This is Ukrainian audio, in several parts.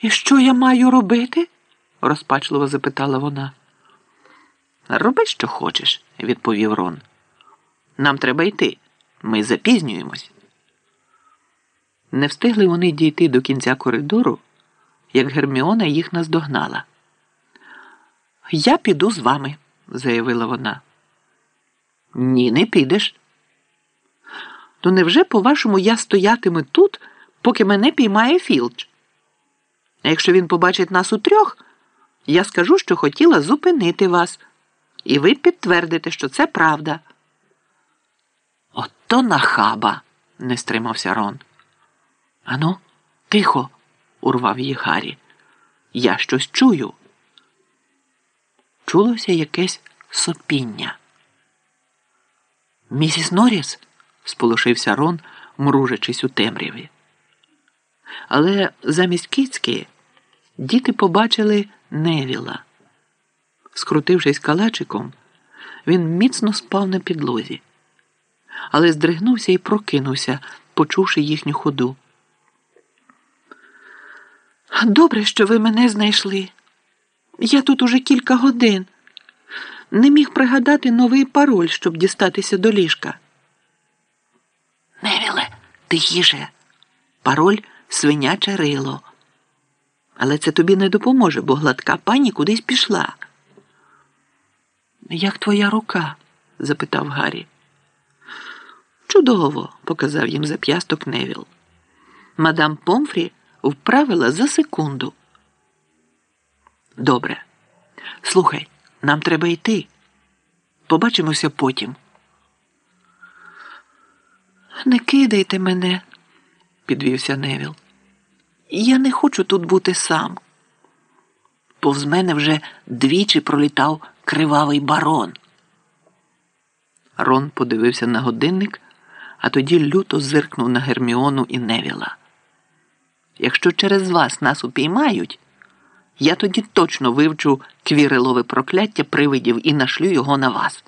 І що я маю робити? розпачливо запитала вона. Роби, що хочеш, відповів Рон. Нам треба йти. Ми запізнюємось. Не встигли вони дійти до кінця коридору, як Герміона їх наздогнала. Я піду з вами, заявила вона. Ні, не підеш. То невже, по-вашому, я стоятиму тут, поки мене піймає Філч? А якщо він побачить нас у трьох, я скажу, що хотіла зупинити вас, і ви підтвердите, що це правда. Ото нахаба, не стримався Рон. Ану, тихо, урвав її Гаррі. Я щось чую. Чулося якесь сопіння. Місіс Норріс? сполошився Рон, мружачись у темряві. Але замість кицьки діти побачили Невіла. Скрутившись калачиком, він міцно спав на підлозі, але здригнувся і прокинувся, почувши їхню ходу. Добре, що ви мене знайшли. Я тут уже кілька годин. Не міг пригадати новий пароль, щоб дістатися до ліжка. Невіле, тихіше. Пароль свиняче рило. Але це тобі не допоможе, бо гладка пані кудись пішла. Як твоя рука? запитав Гаррі. Чудово, показав їм зап'ясток Невіл. Мадам Помфрі вправила за секунду. Добре. Слухай, нам треба йти. Побачимося потім. Не кидайте мене, підвівся Невіл. Я не хочу тут бути сам. Повз мене вже двічі пролітав кривавий барон. Рон подивився на годинник, а тоді люто зиркнув на Герміону і Невіла. Якщо через вас нас упіймають, я тоді точно вивчу квірелове прокляття привидів і нашлю його на вас.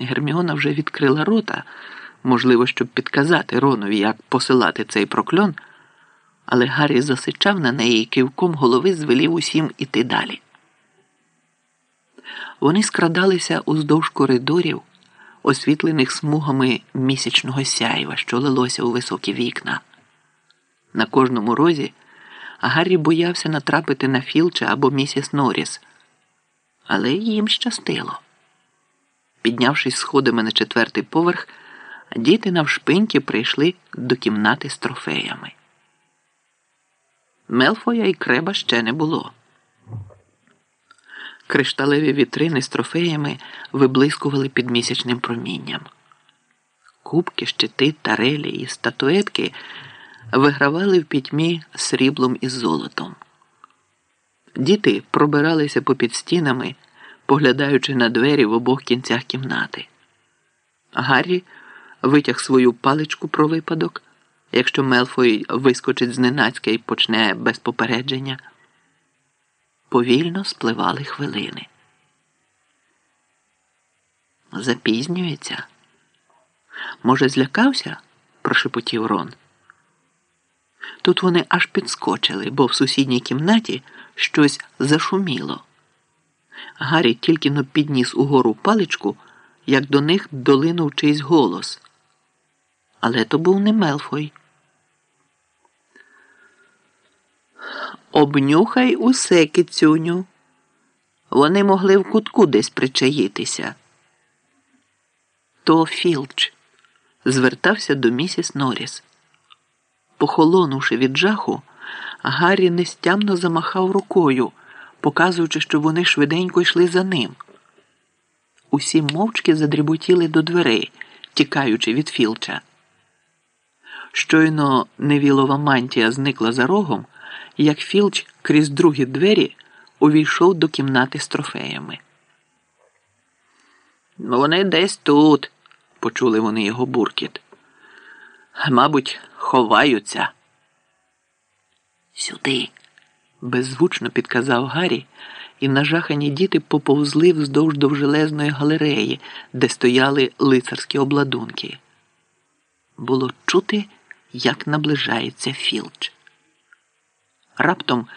Герміона вже відкрила рота, можливо, щоб підказати Ронові, як посилати цей прокльон, але Гаррі засичав на неї і кивком голови звелів усім іти далі. Вони скрадалися уздовж коридорів, освітлених смугами місячного сяйва, що лилося у високі вікна. На кожному розі Гаррі боявся натрапити на Філча або місіс Норріс, але їм щастило. Піднявшись сходами на четвертий поверх, діти навшпиньки прийшли до кімнати з трофеями. Мелфоя і креба ще не було. Кришталеві вітрини з трофеями виблискували під місячним промінням. Кубки, щити, тарелі і статуетки вигравали в пітьмі сріблом і золотом. Діти пробиралися попід стінами, поглядаючи на двері в обох кінцях кімнати. Гаррі витяг свою паличку про випадок, якщо Мелфой вискочить зненацька і почне без попередження. Повільно спливали хвилини. Запізнюється. Може, злякався? прошепотів Рон. Тут вони аж підскочили, бо в сусідній кімнаті щось зашуміло. Гаррі тільки но підніс угору паличку, як до них долинув чийсь голос. Але то був не Мелфой. Обнюхай усе кицюню. Вони могли в кутку десь причаїтися. То Філч звертався до місіс Норріс. Похолонувши від жаху, Гаррі нестямно замахав рукою, показуючи, що вони швиденько йшли за ним. Усі мовчки задріботіли до дверей, тікаючи від Філча. Щойно невілова мантія зникла за рогом, як Філч крізь другі двері увійшов до кімнати з трофеями. Вони десь тут, почули вони його буркіт. Мабуть, ховаються. Сюди, беззвучно підказав Гаррі, і нажахані діти поповзли вздовж довжелезної галереї, де стояли лицарські обладунки. Було чути, як наближається Філч. Раптом